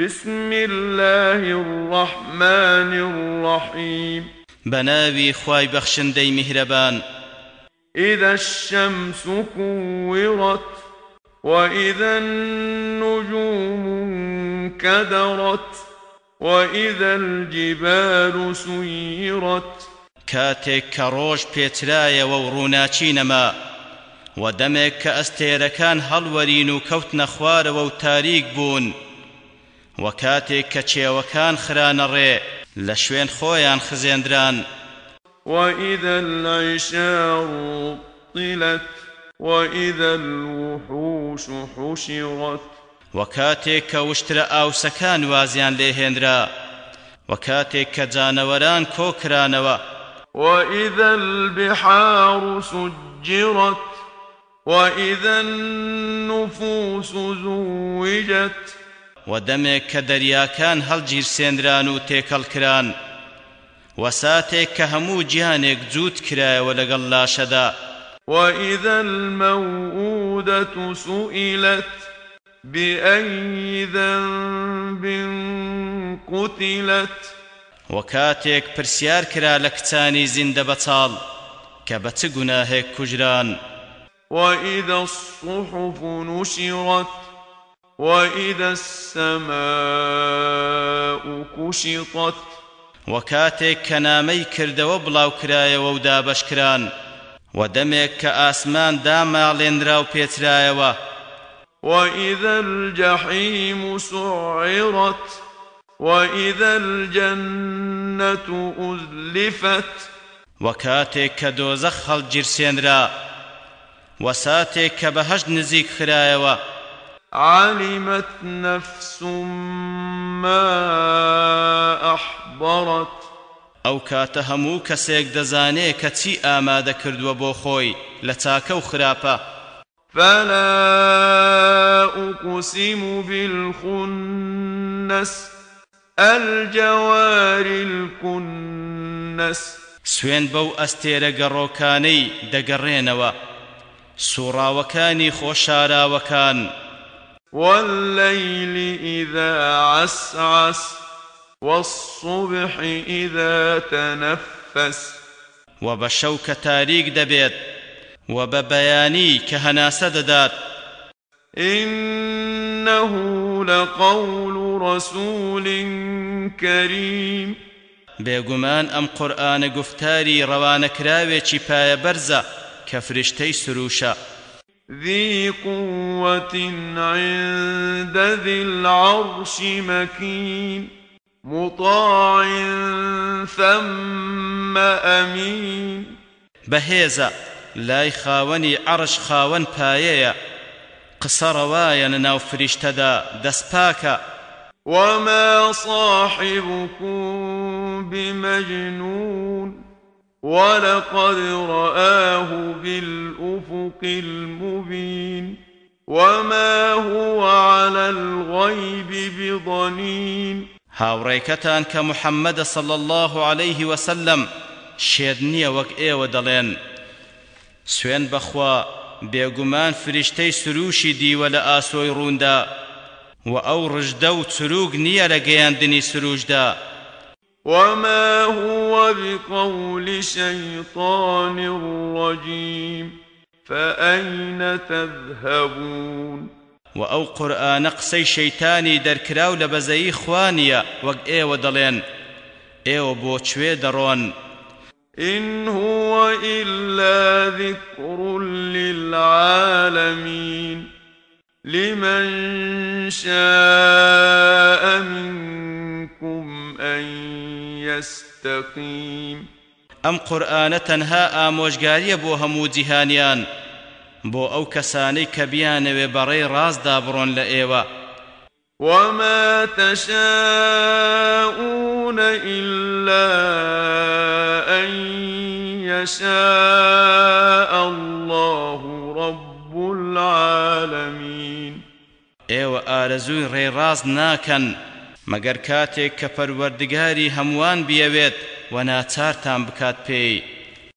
بسم الله الرحمن الرحيم. بناوي خواي بخشندي مهربان إذا الشمس كورت وإذا النجوم انكدرت وإذا الجبال سيرت. كاتك كروش بيترايا وورونا نەما و دەمێک کە ئەستێرەکان هەڵوەرین و وە کاتێک کە چێوەکان خرانەڕێ لە شوێن خۆیان خزێندران. وإذا العشار طلت وإذا الوحوش حشرت. وكاتك كوشتر أو سكان وازيان لهندرا وكاتك كجانوران كوكرانوا وإذا البحار سجرت وإذا النفوس زوجت. ودمك كدرياكان هل سيندران تيكال كران وساتك كهمو جيانك جوت كرا ولقل لاشدا وإذا الموءودة سئلت بأي ذنب قتلت؟ وكاتك برسيار كرا لكتاني زند بطال كبت كجران وإذا الصحف نشرت وإذا السماء كشطت وكاتك كنامي كرد وبلاو كرايا وودا بشكران ودمك كآسمان داما لندراو بيترايا وإذا الجحيم سعرت وإذا الجنة أزلفت. وكاتك كدوزخ الجرسين را وساتك كبهج نزيك خرايوا علمت نفس ما أحضرت. ئەو کاتە هەموو کەسێک دەزانێ کە چی ئامادە کردووە بۆ خۆی لە چاکە و خراپە. فلا أقسم بالخنس الجوار الكنس. سوێن بەو ئەستێرە گەڕۆکانەی دەگەڕێنەوە. سوڕاوەکانی خۆشاراوەکان. والليل إذا عسعس والصبح إذا تنفس. وبشوك تاريك دبيت وببياني كهناسة دات إنه لقول رسول كريم. بێگومان ئەم قورآانە گفتاری ڕەوانەکراوێکی پایە بەرزە کە فرشتەی سروشە. ذي قوة عند ذي العرش مكين مطاع ثم أمين بهيزة لاي خاوني عرش خاون بايا قصر وايا ناو دسباكا وما صاحبكم بمجنون ولقد رآه بالأفق المبين وما هو على الغيب بضنين هاوڕێکەتان کە محەممەدە صلى الله عليه وسلم شێد نییە وەک ئێوە دەڵێن. سوێن بەخوا بێگومان فریشتەی سروشی دیوە لە ئاسۆی ڕووندا و ئەو ڕژدە و وما هو بقول شيطان رجيم فأين تذهبون وأو قرآن قسي شيطاني دركراو لبزي خوانيا وق ايو دلين ايو بوچوي درون إن هو إلا ذكر للعالمين لمن شاء يستقيم. ئەم قورآانە تەنها ئامۆژگاریە بۆ هەموو جیهانیان؟ بۆ ئەو کەسانەی کە بیانەوێ بەڕێی ڕاستدا بڕۆن لە ئێوە. وما تشاءون إلا أن يشاء الله رب العالمين. ئێوە ئارەزووی ڕێڕاز ناکەن. مەگەر کاتێک کە پەروەردگاری هەمووان بیەوێت و ناچارتان بکات پێی.